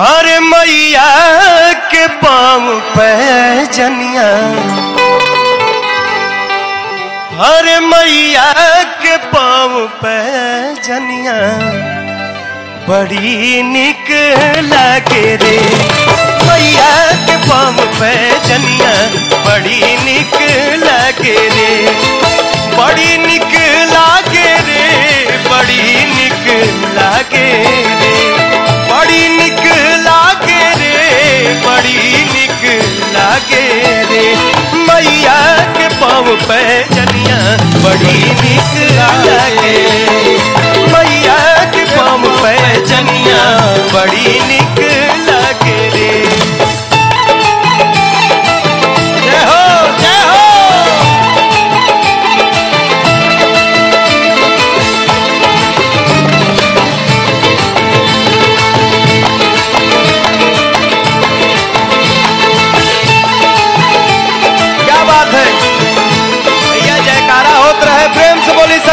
अरे मैया के पाँव पे जनिया। अरे मैया के पाँव पे जनिया। बड़ी निक लागे रे। मैया के पाँव पे जनिया। बड़ी निक लागे रे। बड़ी निक लागे रे। बड़ी निक लागे। के पाँव पे जनिया बड़ी निक लागे मैया के पम पे जनिया बड़ी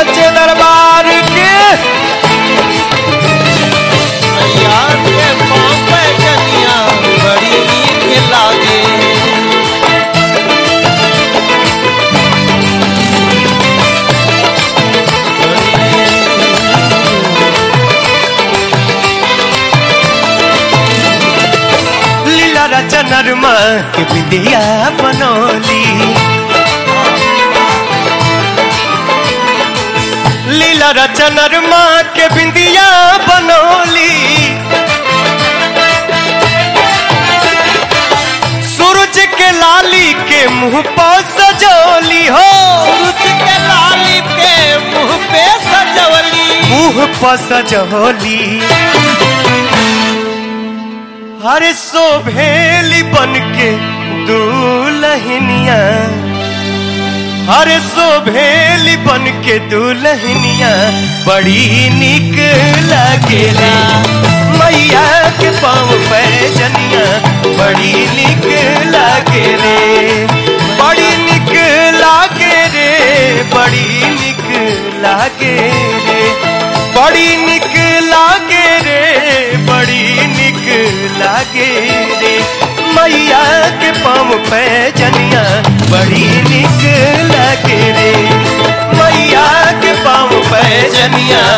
सच्चे दरबार के। के पाँव पे बड़ी लागे। लीला के बिंदिया बनौली। लीला रचनरमा के बिंदिया बनौली। सूरज के लाली के मुँह पर सजौली हो। सूरज के लाली के मुँह पे सजवली मुँह पर सजौली। हरे सोभेली बन के दुलहनिया हरे सोभेली बन के दुलहनिया बड़ी निक लगेला। मैया के पाँव पैजनिया बड़ी निक लगे रे बड़ी निक लागे रे, बड़ी निक लागे रे। बड़ी निक लागे रे, बड़ी निक लागे रे। मैया के पाँव पे Let me out.